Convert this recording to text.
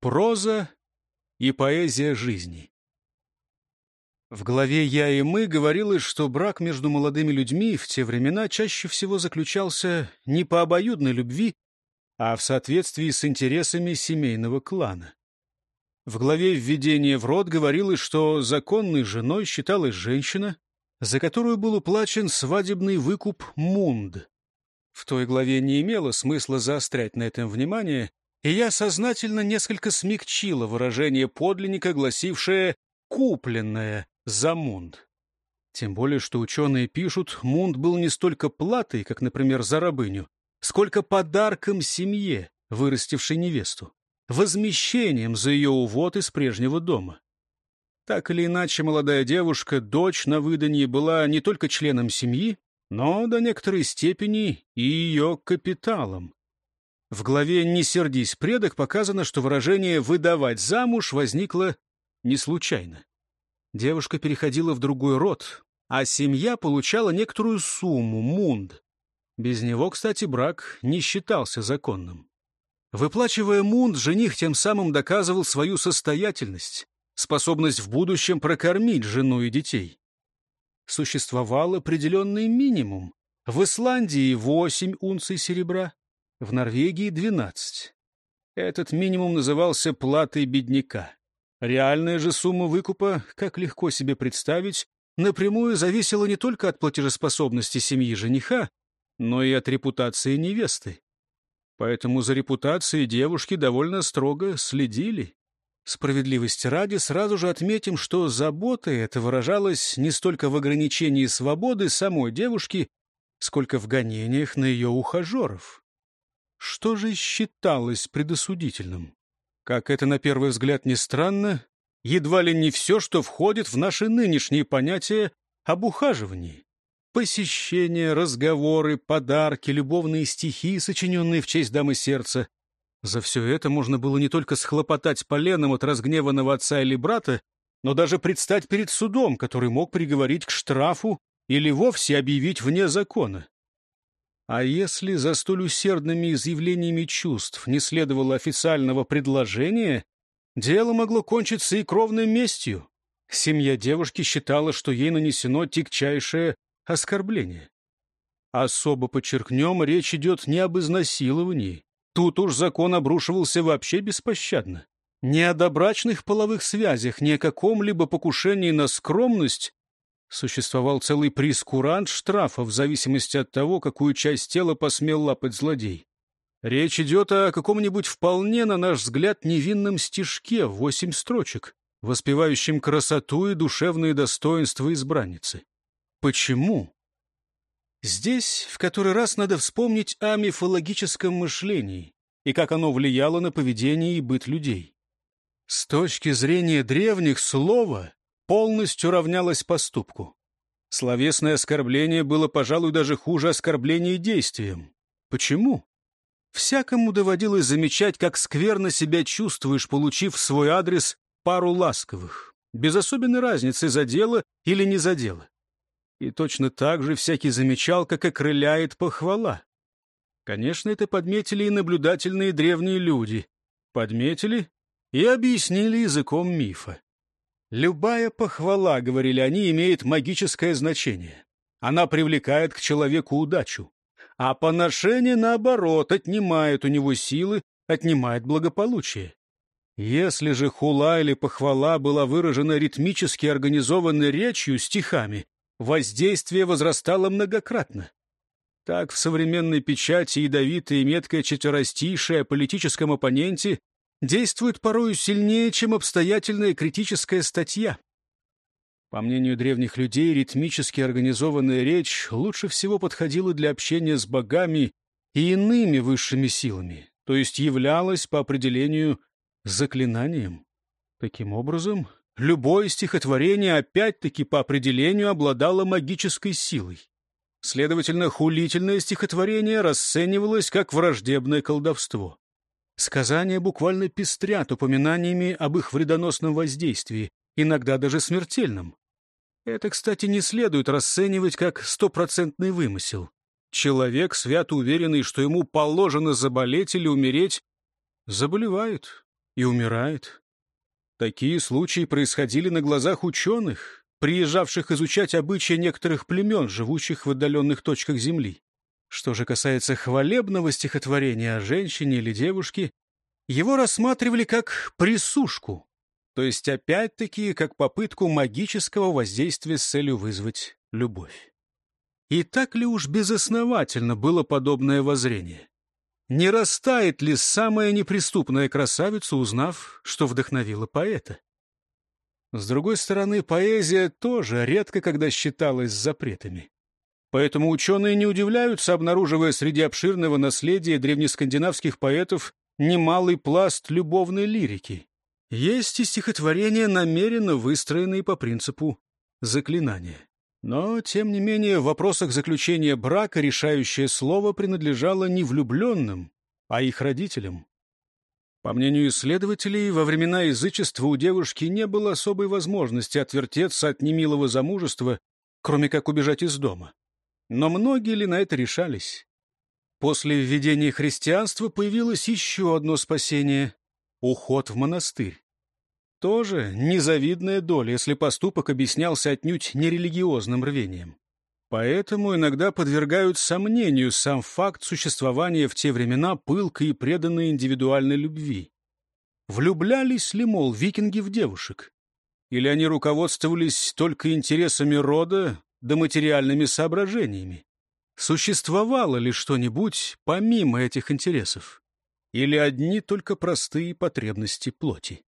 Проза и поэзия жизни. В главе «Я и мы» говорилось, что брак между молодыми людьми в те времена чаще всего заключался не по обоюдной любви, а в соответствии с интересами семейного клана. В главе «Введение в род» говорилось, что законной женой считалась женщина, за которую был уплачен свадебный выкуп мунд. В той главе не имело смысла заострять на этом внимание, и я сознательно несколько смягчила выражение подлинника, гласившее «купленное за мунд». Тем более, что ученые пишут, мунд был не столько платой, как, например, за рабыню, сколько подарком семье, вырастившей невесту, возмещением за ее увод из прежнего дома. Так или иначе, молодая девушка, дочь на выданье, была не только членом семьи, но до некоторой степени и ее капиталом. В главе «Не сердись, предок» показано, что выражение «выдавать замуж» возникло не случайно. Девушка переходила в другой род, а семья получала некоторую сумму, мунд. Без него, кстати, брак не считался законным. Выплачивая мунд, жених тем самым доказывал свою состоятельность, способность в будущем прокормить жену и детей. Существовал определенный минимум. В Исландии 8 унций серебра, в Норвегии — 12. Этот минимум назывался платой бедняка. Реальная же сумма выкупа, как легко себе представить, напрямую зависела не только от платежеспособности семьи жениха, но и от репутации невесты. Поэтому за репутацией девушки довольно строго следили. Справедливости ради сразу же отметим, что забота эта выражалась не столько в ограничении свободы самой девушки, сколько в гонениях на ее ухажеров. Что же считалось предосудительным? Как это на первый взгляд не странно, едва ли не все, что входит в наши нынешние понятия об ухаживании. Посещения, разговоры, подарки, любовные стихи, сочиненные в честь дамы сердца. За все это можно было не только схлопотать поленом от разгневанного отца или брата, но даже предстать перед судом, который мог приговорить к штрафу или вовсе объявить вне закона. А если за столь усердными изъявлениями чувств не следовало официального предложения, дело могло кончиться и кровной местью. Семья девушки считала, что ей нанесено тягчайшее оскорбление. Особо подчеркнем, речь идет не об изнасиловании. Тут уж закон обрушивался вообще беспощадно. Не о добрачных половых связях, ни о каком-либо покушении на скромность Существовал целый прискурант штрафа в зависимости от того, какую часть тела посмел лапать злодей. Речь идет о каком-нибудь вполне, на наш взгляд, невинном стишке в восемь строчек, воспевающем красоту и душевные достоинства избранницы. Почему? Здесь в который раз надо вспомнить о мифологическом мышлении и как оно влияло на поведение и быт людей. С точки зрения древних, слово полностью равнялось поступку. Словесное оскорбление было, пожалуй, даже хуже оскорбления действием. Почему? Всякому доводилось замечать, как скверно себя чувствуешь, получив в свой адрес пару ласковых, без особенной разницы, за дело или не за дело. И точно так же всякий замечал, как окрыляет похвала. Конечно, это подметили и наблюдательные древние люди. Подметили и объяснили языком мифа. Любая похвала, говорили они, имеет магическое значение. Она привлекает к человеку удачу. А поношение, наоборот, отнимает у него силы, отнимает благополучие. Если же хула или похвала была выражена ритмически организованной речью, стихами, воздействие возрастало многократно. Так в современной печати ядовитая и меткая четверостишая о политическом оппоненте действует порою сильнее, чем обстоятельная критическая статья. По мнению древних людей, ритмически организованная речь лучше всего подходила для общения с богами и иными высшими силами, то есть являлась по определению заклинанием. Таким образом, любое стихотворение опять-таки по определению обладало магической силой. Следовательно, хулительное стихотворение расценивалось как враждебное колдовство. Сказания буквально пестрят упоминаниями об их вредоносном воздействии, иногда даже смертельном. Это, кстати, не следует расценивать как стопроцентный вымысел. Человек, свято уверенный, что ему положено заболеть или умереть, заболевает. и умирает. Такие случаи происходили на глазах ученых, приезжавших изучать обычаи некоторых племен, живущих в отдаленных точках Земли. Что же касается хвалебного стихотворения о женщине или девушке, его рассматривали как присушку, то есть опять-таки как попытку магического воздействия с целью вызвать любовь. И так ли уж безосновательно было подобное воззрение? Не растает ли самая неприступная красавица, узнав, что вдохновила поэта? С другой стороны, поэзия тоже редко когда считалась запретами. Поэтому ученые не удивляются, обнаруживая среди обширного наследия древнескандинавских поэтов немалый пласт любовной лирики. Есть и стихотворения, намеренно выстроенные по принципу заклинания. Но, тем не менее, в вопросах заключения брака решающее слово принадлежало не влюбленным, а их родителям. По мнению исследователей, во времена язычества у девушки не было особой возможности отвертеться от немилого замужества, кроме как убежать из дома. Но многие ли на это решались? После введения христианства появилось еще одно спасение — уход в монастырь. Тоже незавидная доля, если поступок объяснялся отнюдь нерелигиозным рвением. Поэтому иногда подвергают сомнению сам факт существования в те времена пылкой и преданной индивидуальной любви. Влюблялись ли, мол, викинги в девушек? Или они руководствовались только интересами рода да материальными соображениями? Существовало ли что-нибудь помимо этих интересов? Или одни только простые потребности плоти?